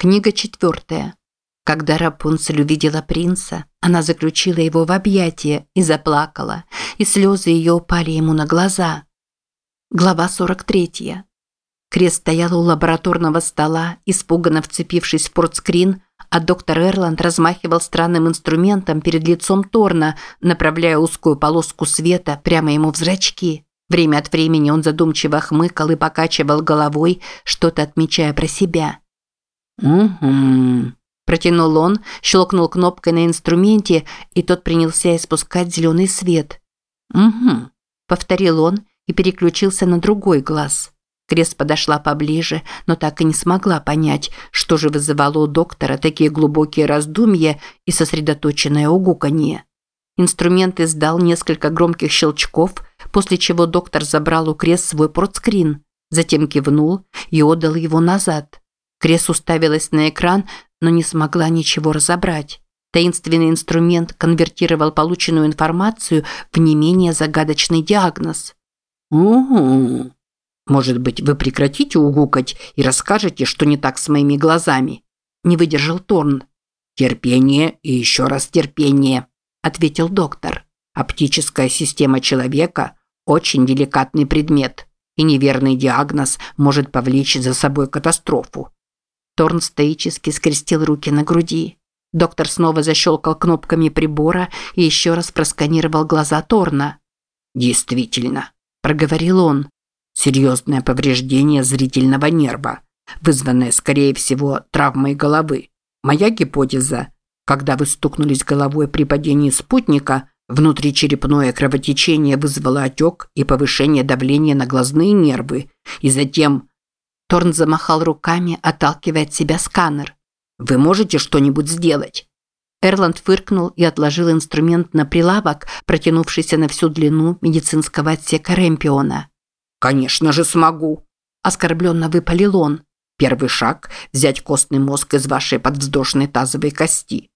Книга четвертая. Когда Рапунцель увидела принца, она заключила его в объятия и заплакала, и слезы ее упали ему на глаза. Глава 43. Крест стояла у лабораторного стола, испуганно вцепившись в портскрин, а доктор Эрланд размахивал странным инструментом перед лицом Торна, направляя узкую полоску света прямо ему в зрачки. Время от времени он задумчиво хмыкал и покачивал головой, что-то отмечая про себя. «Угу», – протянул он, щелкнул кнопкой на инструменте, и тот принялся испускать зеленый свет. «Угу», – повторил он и переключился на другой глаз. Крес подошла поближе, но так и не смогла понять, что же вызывало у доктора такие глубокие раздумья и сосредоточенное угуканье. Инструмент издал несколько громких щелчков, после чего доктор забрал у Крес свой портскрин, затем кивнул и отдал его назад. Крес уставилась на экран, но не смогла ничего разобрать. Таинственный инструмент конвертировал полученную информацию в не менее загадочный диагноз. «Угу. Может быть, вы прекратите угукать и расскажете, что не так с моими глазами?» Не выдержал Торн. «Терпение и еще раз терпение», – ответил доктор. «Оптическая система человека – очень деликатный предмет, и неверный диагноз может повлечь за собой катастрофу». Торн стоически скрестил руки на груди. Доктор снова защелкал кнопками прибора и еще раз просканировал глаза Торна. «Действительно, – проговорил он. «Серьезное повреждение зрительного нерва, вызванное, скорее всего, травмой головы. Моя гипотеза – когда вы стукнулись головой при падении спутника, внутричерепное кровотечение вызвало отек и повышение давления на глазные нервы, и затем… Торн замахал руками, отталкивая от себя сканер. «Вы можете что-нибудь сделать?» Эрланд фыркнул и отложил инструмент на прилавок, протянувшийся на всю длину медицинского отсека Ремпиона. «Конечно же смогу!» – оскорбленно выпалил он. «Первый шаг – взять костный мозг из вашей подвздошной тазовой кости.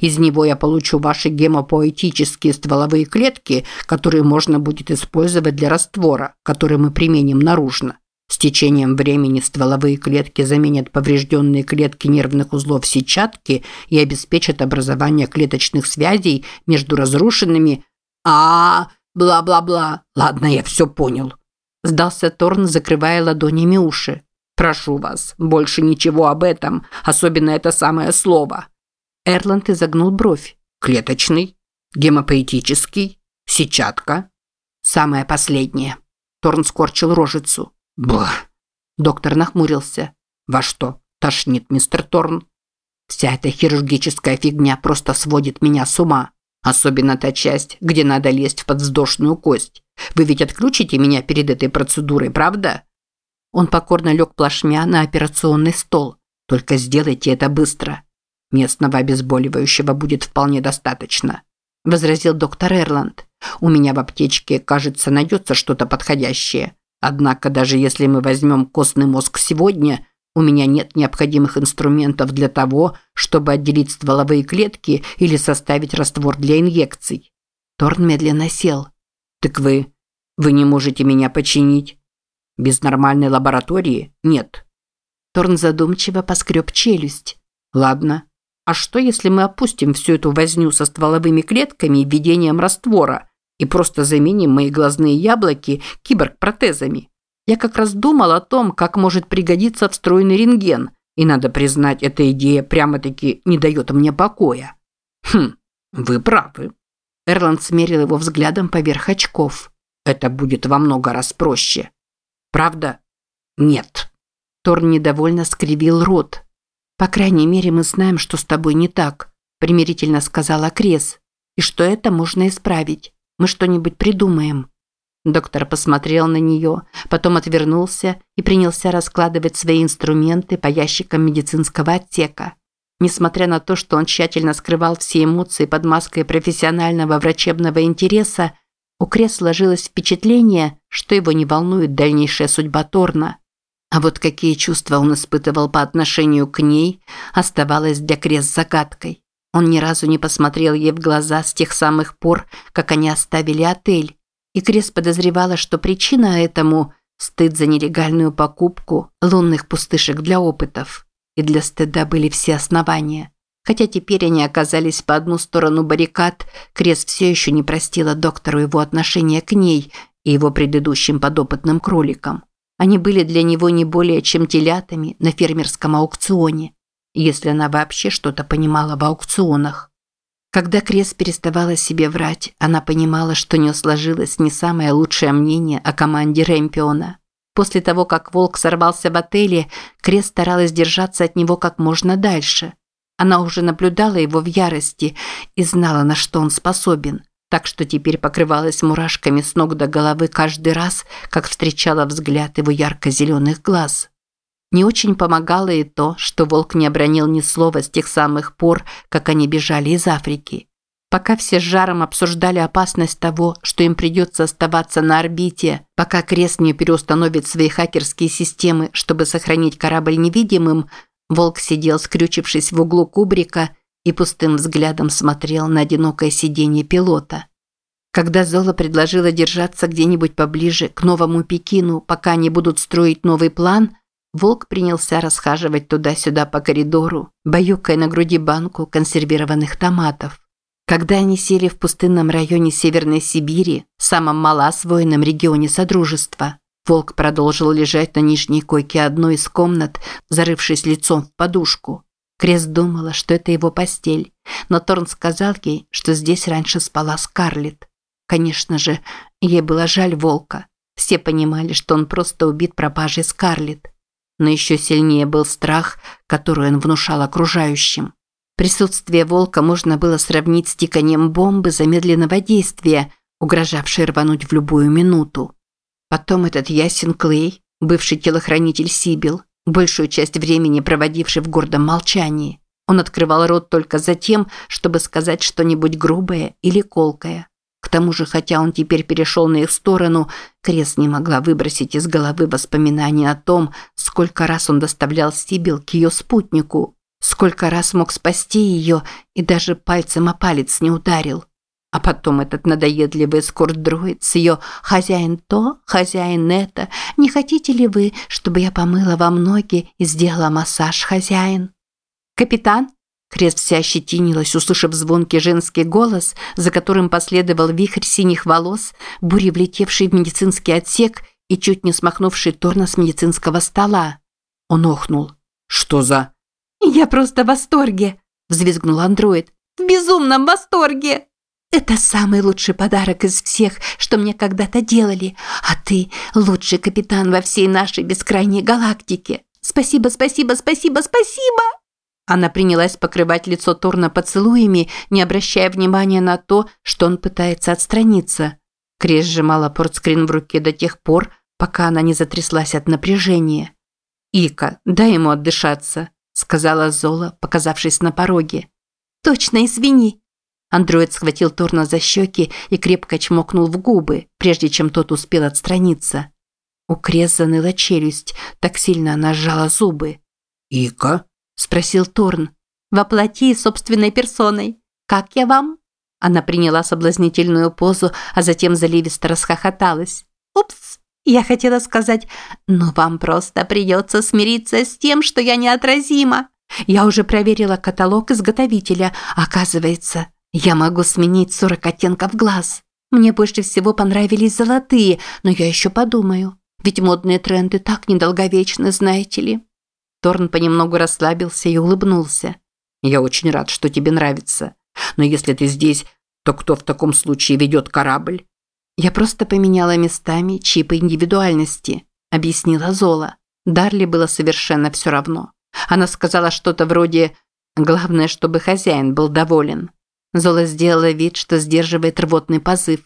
Из него я получу ваши гемопоэтические стволовые клетки, которые можно будет использовать для раствора, который мы применим наружно. С течением времени стволовые клетки заменят поврежденные клетки нервных узлов сетчатки и обеспечат образование клеточных связей между разрушенными... а бла-бла-бла. Ладно, я все понял. Сдался Торн, закрывая ладонями уши. Прошу вас, больше ничего об этом, особенно это самое слово. Эрланд изогнул бровь. Клеточный, гемопоэтический, сетчатка. Самое последнее. Торн скорчил рожицу. Бlah. Доктор нахмурился. Во что? Тошнит, мистер Торн. Вся эта хирургическая фигня просто сводит меня с ума. Особенно та часть, где надо лезть в подвздошную кость. Вы ведь отключите меня перед этой процедурой, правда? Он покорно лег плашмя на операционный стол. Только сделайте это быстро. Местного обезболивающего будет вполне достаточно, возразил доктор Эрланд. У меня в аптечке, кажется, найдется что-то подходящее. Однако даже если мы возьмем костный мозг сегодня, у меня нет необходимых инструментов для того, чтобы отделить стволовые клетки или составить раствор для инъекций. Торн медленно сел. Так вы... вы не можете меня починить? Без нормальной лаборатории? Нет. Торн задумчиво поскреб челюсть. Ладно. А что, если мы опустим всю эту возню со стволовыми клетками и введением раствора, и просто заменим мои глазные яблоки киборг-протезами. Я как раз думал о том, как может пригодиться встроенный рентген, и надо признать, эта идея прямо-таки не дает мне покоя. Хм, вы правы. Эрланд смерил его взглядом поверх очков. Это будет во много раз проще. Правда? Нет. Торн недовольно скривил рот. По крайней мере, мы знаем, что с тобой не так, примирительно сказала Крес, и что это можно исправить. Мы что-нибудь придумаем». Доктор посмотрел на нее, потом отвернулся и принялся раскладывать свои инструменты по ящикам медицинского отсека. Несмотря на то, что он тщательно скрывал все эмоции под маской профессионального врачебного интереса, у Крес сложилось впечатление, что его не волнует дальнейшая судьба Торна. А вот какие чувства он испытывал по отношению к ней, оставалось для Крес загадкой. Он ни разу не посмотрел ей в глаза с тех самых пор, как они оставили отель. И Крес подозревала, что причина этому – стыд за нелегальную покупку лунных пустышек для опытов. и для стыда были все основания. Хотя теперь они оказались по одну сторону баррикад, Крес все еще не простила доктору его отношения к ней и его предыдущим подопытным кроликам. Они были для него не более чем телятами на фермерском аукционе, если она вообще что-то понимала в аукционах. Когда Крес переставала себе врать, она понимала, что у нее сложилось не самое лучшее мнение о команде Рэмпиона. После того, как Волк сорвался в отеле, Крес старалась держаться от него как можно дальше. Она уже наблюдала его в ярости и знала, на что он способен так что теперь покрывалась мурашками с ног до головы каждый раз, как встречала взгляд его ярко-зеленых глаз. Не очень помогало и то, что волк не обронил ни слова с тех самых пор, как они бежали из Африки. Пока все с жаром обсуждали опасность того, что им придется оставаться на орбите, пока Крест не переустановит свои хакерские системы, чтобы сохранить корабль невидимым, волк сидел, скрючившись в углу кубрика и пустым взглядом смотрел на одинокое сиденье пилота. Когда Зола предложила держаться где-нибудь поближе к Новому Пекину, пока они будут строить новый план, Волк принялся расхаживать туда-сюда по коридору, баюкая на груди банку консервированных томатов. Когда они сели в пустынном районе Северной Сибири, самом малоосвоенном регионе Содружества, Волк продолжил лежать на нижней койке одной из комнат, зарывшись лицом в подушку. Крес думала, что это его постель, но Торн сказал ей, что здесь раньше спала Скарлетт. Конечно же, ей было жаль волка. Все понимали, что он просто убит пропажей Скарлетт. Но еще сильнее был страх, который он внушал окружающим. Присутствие волка можно было сравнить с тиканием бомбы замедленного действия, угрожавшей рвануть в любую минуту. Потом этот Ясен Клей, бывший телохранитель Сибил, большую часть времени проводивший в гордом молчании. Он открывал рот только за тем, чтобы сказать что-нибудь грубое или колкое. К тому же, хотя он теперь перешел на их сторону, Крес не могла выбросить из головы воспоминания о том, сколько раз он доставлял Сибил к ее спутнику, сколько раз мог спасти ее и даже пальцем о палец не ударил. А потом этот надоедливый эскорт-дроид с ее «хозяин то, хозяин это, не хотите ли вы, чтобы я помыла вам ноги и сделала массаж, хозяин?» «Капитан?» Крест вся ощетинилась, услышав звонкий женский голос, за которым последовал вихрь синих волос, бури влетевший в медицинский отсек и чуть не смахнувший Торна с медицинского стола. Он охнул. «Что за...» «Я просто в восторге!» – взвизгнул андроид. «В безумном восторге!» Это самый лучший подарок из всех, что мне когда-то делали. А ты лучший капитан во всей нашей бескрайней галактике. Спасибо, спасибо, спасибо, спасибо. Она принялась покрывать лицо Торна поцелуями, не обращая внимания на то, что он пытается отстраниться. Крес сжимала портскрин в руке до тех пор, пока она не затряслась от напряжения. «Ика, дай ему отдышаться», – сказала Зола, показавшись на пороге. «Точно, извини», Андроид схватил Торна за щеки и крепко чмокнул в губы, прежде чем тот успел отстраниться. У Крес заныла челюсть, так сильно она сжала зубы. «Ика?» – спросил Торн. «Воплоти собственной персоной. Как я вам?» Она приняла соблазнительную позу, а затем заливисто расхохоталась. «Упс, я хотела сказать, но вам просто придется смириться с тем, что я неотразима. Я уже проверила каталог изготовителя, оказывается, я могу сменить 40 оттенков глаз. Мне больше всего понравились золотые, но я еще подумаю. Ведь модные тренды так недолговечны, знаете ли. Торн понемногу расслабился и улыбнулся. Я очень рад, что тебе нравится. Но если ты здесь, то кто в таком случае ведет корабль? Я просто поменяла местами чипы индивидуальности, объяснила Зола. Дарли было совершенно все равно. Она сказала что-то вроде «Главное, чтобы хозяин был доволен». Зола сделала вид, что сдерживает рвотный позыв.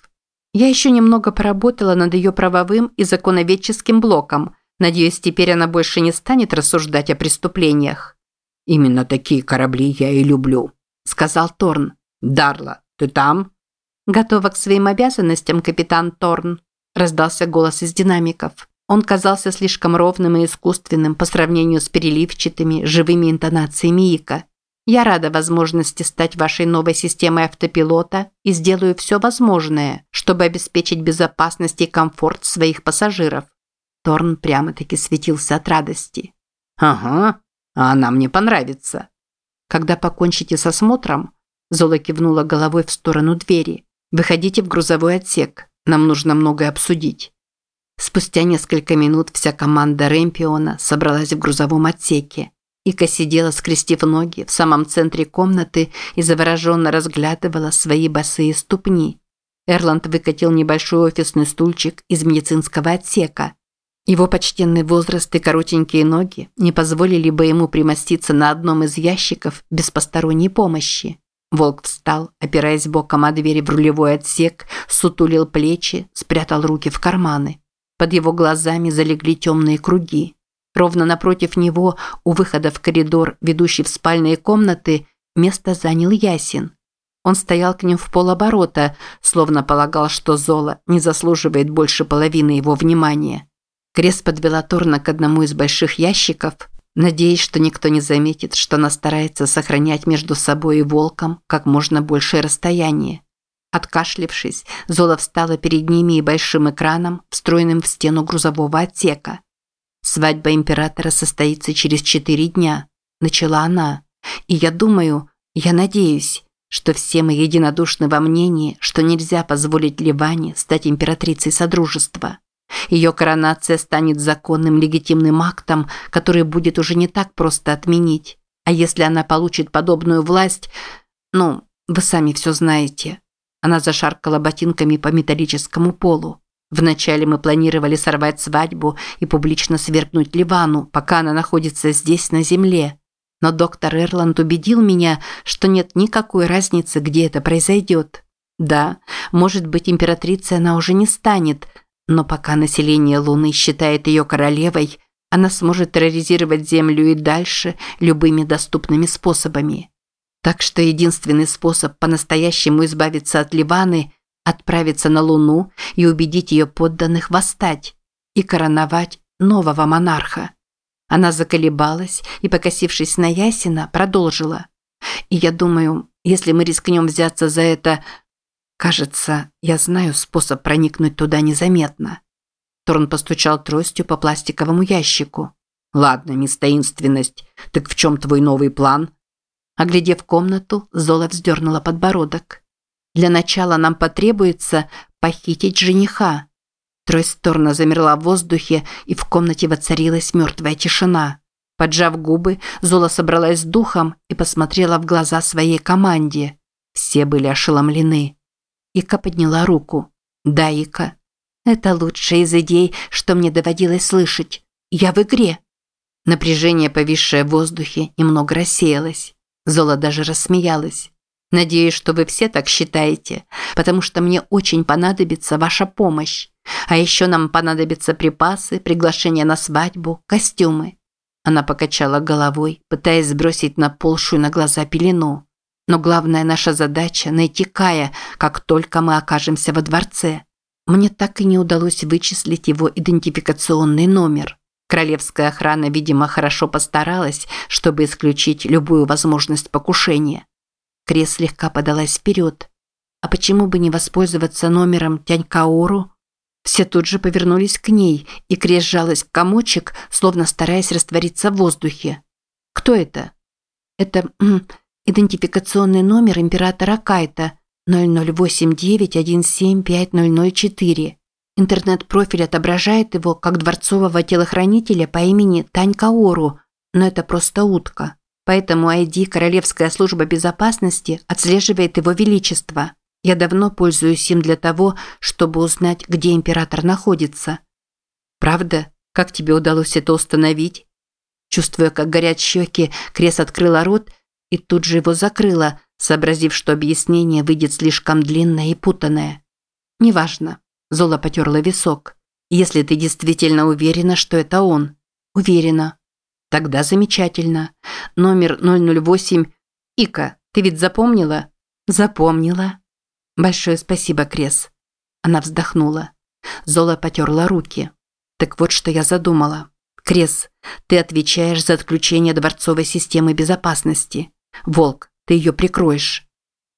Я еще немного поработала над ее правовым и законоведческим блоком. Надеюсь, теперь она больше не станет рассуждать о преступлениях. «Именно такие корабли я и люблю», – сказал Торн. «Дарла, ты там?» «Готова к своим обязанностям, капитан Торн», – раздался голос из динамиков. Он казался слишком ровным и искусственным по сравнению с переливчатыми, живыми интонациями Ика. Я рада возможности стать вашей новой системой автопилота и сделаю все возможное, чтобы обеспечить безопасность и комфорт своих пассажиров. Торн прямо-таки светился от радости. Ага. А она мне понравится. Когда покончите с осмотром, Зола кивнула головой в сторону двери. Выходите в грузовой отсек. Нам нужно многое обсудить. Спустя несколько минут вся команда Рэмпиона собралась в грузовом отсеке. Ика сидела, скрестив ноги, в самом центре комнаты и завороженно разглядывала свои босые ступни. Эрланд выкатил небольшой офисный стульчик из медицинского отсека. Его почтенный возраст и коротенькие ноги не позволили бы ему примоститься на одном из ящиков без посторонней помощи. Волк встал, опираясь боком о двери в рулевой отсек, сутулил плечи, спрятал руки в карманы. Под его глазами залегли темные круги. Ровно напротив него, у выхода в коридор, ведущий в спальные комнаты, место занял Ясин. Он стоял к ним в полоборота, словно полагал, что Зола не заслуживает больше половины его внимания. Крес подвела Торна к одному из больших ящиков, надеясь, что никто не заметит, что она старается сохранять между собой и волком как можно большее расстояние. Откашлившись, Зола встала перед ними и большим экраном, встроенным в стену грузового отсека. «Свадьба императора состоится через четыре дня», – начала она. «И я думаю, я надеюсь, что все мы единодушны во мнении, что нельзя позволить Ливане стать императрицей Содружества. Ее коронация станет законным легитимным актом, который будет уже не так просто отменить. А если она получит подобную власть, ну, вы сами все знаете. Она зашаркала ботинками по металлическому полу. Вначале мы планировали сорвать свадьбу и публично свергнуть Ливану, пока она находится здесь, на земле. Но доктор Эрланд убедил меня, что нет никакой разницы, где это произойдет. Да, может быть, императрицей она уже не станет, но пока население Луны считает ее королевой, она сможет терроризировать Землю и дальше любыми доступными способами. Так что единственный способ по-настоящему избавиться от Ливаны – отправиться на Луну и убедить ее подданных восстать и короновать нового монарха. Она заколебалась и, покосившись на Ясина, продолжила. «И я думаю, если мы рискнем взяться за это, кажется, я знаю способ проникнуть туда незаметно». Торн постучал тростью по пластиковому ящику. «Ладно, мисс Таинственность, так в чем твой новый план?» Оглядев комнату, Зола вздернула подбородок. «Для начала нам потребуется похитить жениха». Трость Торна замерла в воздухе, и в комнате воцарилась мертвая тишина. Поджав губы, Зола собралась с духом и посмотрела в глаза своей команде. Все были ошеломлены. Ика подняла руку. «Да, Ика. Это лучшая из идей, что мне доводилось слышать. Я в игре». Напряжение, повисшее в воздухе, немного рассеялось. Зола даже рассмеялась. «Надеюсь, что вы все так считаете, потому что мне очень понадобится ваша помощь. А еще нам понадобятся припасы, приглашения на свадьбу, костюмы». Она покачала головой, пытаясь сбросить на полшую на глаза пелену. «Но главная наша задача – найти Кая, как только мы окажемся во дворце. Мне так и не удалось вычислить его идентификационный номер». Королевская охрана, видимо, хорошо постаралась, чтобы исключить любую возможность покушения. Крес слегка подалась вперед. А почему бы не воспользоваться номером Тянькаору? Все тут же повернулись к ней, и Крес сжалась в комочек, словно стараясь раствориться в воздухе. «Кто это?» «Это идентификационный номер императора Кайта 0089175004. Интернет-профиль отображает его как дворцового телохранителя по имени Тань Каору, но это просто утка. Поэтому ID Королевская служба безопасности отслеживает его величество. Я давно пользуюсь им для того, чтобы узнать, где император находится. Правда? Как тебе удалось это установить? Чувствуя, как горят щеки, Крес открыла рот и тут же его закрыла, сообразив, что объяснение выйдет слишком длинное и путанное. Неважно. Зола потерла висок. «Если ты действительно уверена, что это он». «Уверена». «Тогда замечательно. Номер 008. Ика, ты ведь запомнила?» «Запомнила». «Большое спасибо, Крес». Она вздохнула. Зола потерла руки. «Так вот, что я задумала. Крес, ты отвечаешь за отключение дворцовой системы безопасности. Волк, ты ее прикроешь».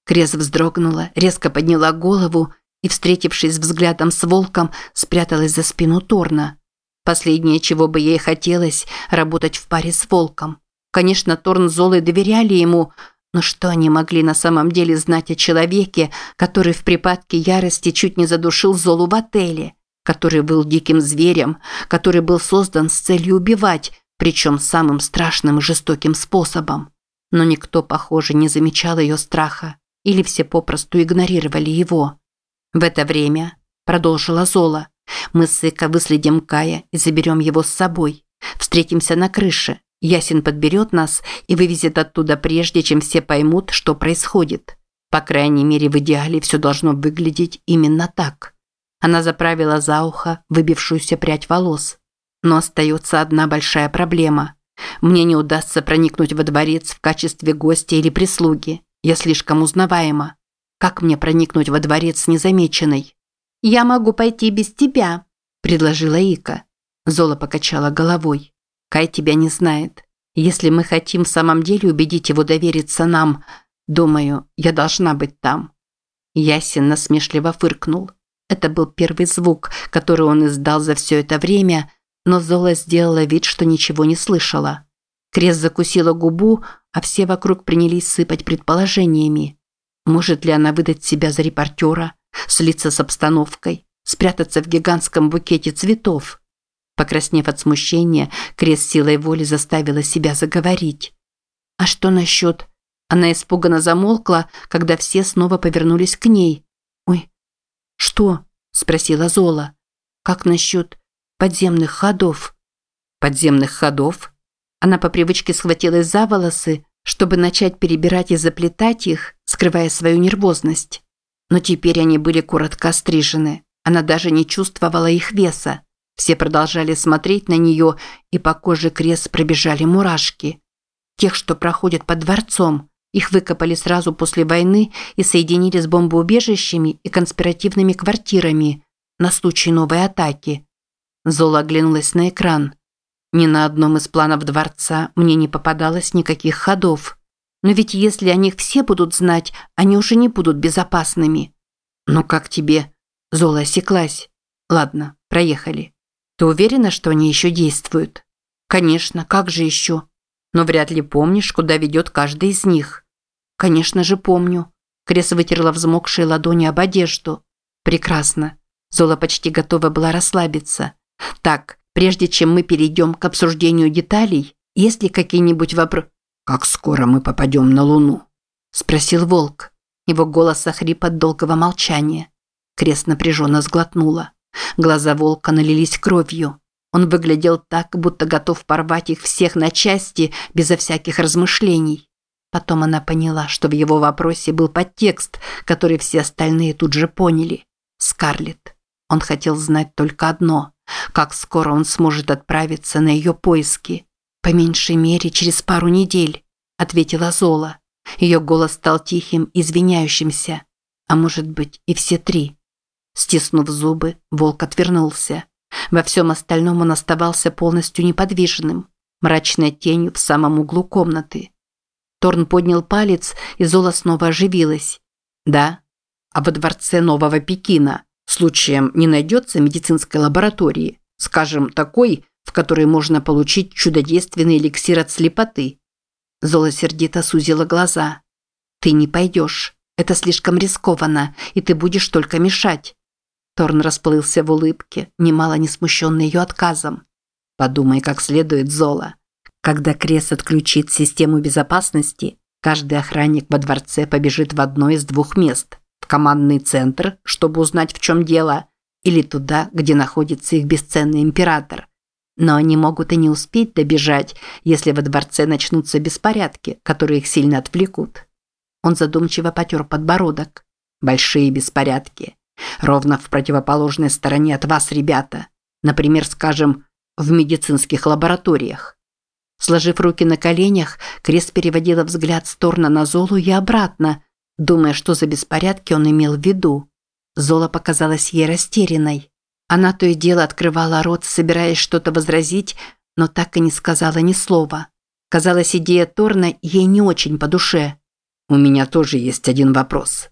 Крес вздрогнула, резко подняла голову и, встретившись взглядом с волком, спряталась за спину Торна. Последнее, чего бы ей хотелось, работать в паре с волком. Конечно, Торн с Золой доверяли ему, но что они могли на самом деле знать о человеке, который в припадке ярости чуть не задушил Золу в отеле, который был диким зверем, который был создан с целью убивать, причем самым страшным и жестоким способом. Но никто, похоже, не замечал ее страха, или все попросту игнорировали его. В это время, продолжила Зола, мы с Ика выследим Кая и заберем его с собой. Встретимся на крыше, Ясин подберет нас и вывезет оттуда прежде, чем все поймут, что происходит. По крайней мере, в идеале все должно выглядеть именно так. Она заправила за ухо выбившуюся прядь волос. Но остается одна большая проблема. Мне не удастся проникнуть во дворец в качестве гостя или прислуги. Я слишком узнаваема. Как мне проникнуть во дворец незамеченной? «Я могу пойти без тебя», – предложила Ика. Зола покачала головой. Кай тебя не знает. Если мы хотим в самом деле убедить его довериться нам, думаю, я должна быть там». Ясин насмешливо фыркнул. Это был первый звук, который он издал за все это время, но Зола сделала вид, что ничего не слышала. Крест закусила губу, а все вокруг принялись сыпать предположениями. Может ли она выдать себя за репортера, слиться с обстановкой, спрятаться в гигантском букете цветов? Покраснев от смущения, Крес силой воли заставила себя заговорить. «А что насчет...» Она испуганно замолкла, когда все снова повернулись к ней. «Ой, что?» – спросила Зола. «Как насчет подземных ходов?» «Подземных ходов?» Она по привычке схватилась за волосы, чтобы начать перебирать и заплетать их, скрывая свою нервозность. Но теперь они были коротко острижены. Она даже не чувствовала их веса. Все продолжали смотреть на нее, и по коже крест пробежали мурашки. Тех, что проходят под дворцом, их выкопали сразу после войны и соединили с бомбоубежищами и конспиративными квартирами на случай новой атаки. Зола оглянулась на экран. Ни на одном из планов дворца мне не попадалось никаких ходов. Но ведь если о них все будут знать, они уже не будут безопасными. Ну как тебе? Зола осеклась. Ладно, проехали. Ты уверена, что они еще действуют? Конечно, как же еще? Но вряд ли помнишь, куда ведет каждый из них. Конечно же помню. Крес вытерла взмокшие ладони об одежду. Прекрасно. Зола почти готова была расслабиться. Так, прежде чем мы перейдем к обсуждению деталей, есть ли какие-нибудь вопросы? «Как скоро мы попадем на Луну?» – спросил Волк. Его голос охрип от долгого молчания. Крест напряженно сглотнула. Глаза волка налились кровью. Он выглядел так, будто готов порвать их всех на части, безо всяких размышлений. Потом она поняла, что в его вопросе был подтекст, который все остальные тут же поняли. Скарлетт. Он хотел знать только одно – как скоро он сможет отправиться на ее поиски. «По меньшей мере, через пару недель», – ответила Зола. Ее голос стал тихим, извиняющимся. А может быть, и все три. Стиснув зубы, волк отвернулся. Во всем остальном он оставался полностью неподвижным, мрачной тенью в самом углу комнаты. Торн поднял палец, и Зола снова оживилась. «Да? А во дворце Нового Пекина случаем не найдется медицинской лаборатории, скажем, такой, в которой можно получить чудодейственный эликсир от слепоты?» Зола сердито сузила глаза. «Ты не пойдешь. Это слишком рискованно, и ты будешь только мешать. Торн расплылся в улыбке, немало не смущенный ее отказом. «Подумай как следует, Зола. Когда Крес отключит систему безопасности, каждый охранник во дворце побежит в одно из двух мест. В командный центр, чтобы узнать, в чем дело, или туда, где находится их бесценный император. Но они могут и не успеть добежать, если во дворце начнутся беспорядки, которые их сильно отвлекут». Он задумчиво потер подбородок. «Большие беспорядки. Ровно в противоположной стороне от вас, ребята. Например, скажем, в медицинских лабораториях. Сложив руки на коленях, Крест переводила взгляд с Торна на Золу и обратно, думая, что за беспорядки он имел в виду. Зола показалась ей растерянной. Она то и дело открывала рот, собираясь что-то возразить, но так и не сказала ни слова. Казалось, идея Торна ей не очень по душе. «У меня тоже есть один вопрос»,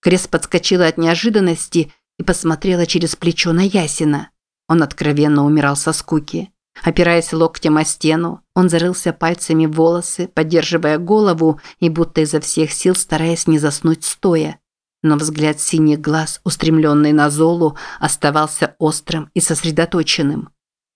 Крес подскочила от неожиданности и посмотрела через плечо на Ясина. Он откровенно умирал со скуки. Опираясь локтем о стену, он зарылся пальцами в волосы, поддерживая голову и будто изо всех сил стараясь не заснуть стоя. Но взгляд синих глаз, устремленный на Золу, оставался острым и сосредоточенным.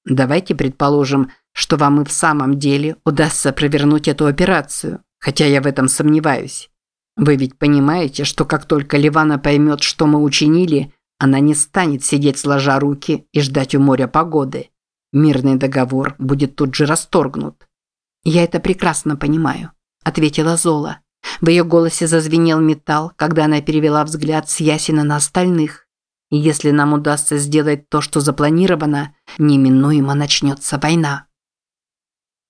«Давайте предположим, что вам и в самом деле удастся провернуть эту операцию, хотя я в этом сомневаюсь. Вы ведь понимаете, что как только Ливана поймет, что мы учинили, она не станет сидеть сложа руки и ждать у моря погоды. Мирный договор будет тут же расторгнут. Я это прекрасно понимаю, ответила Зола. В ее голосе зазвенел металл, когда она перевела взгляд с Ясина на остальных. Если нам удастся сделать то, что запланировано, неминуемо начнется война.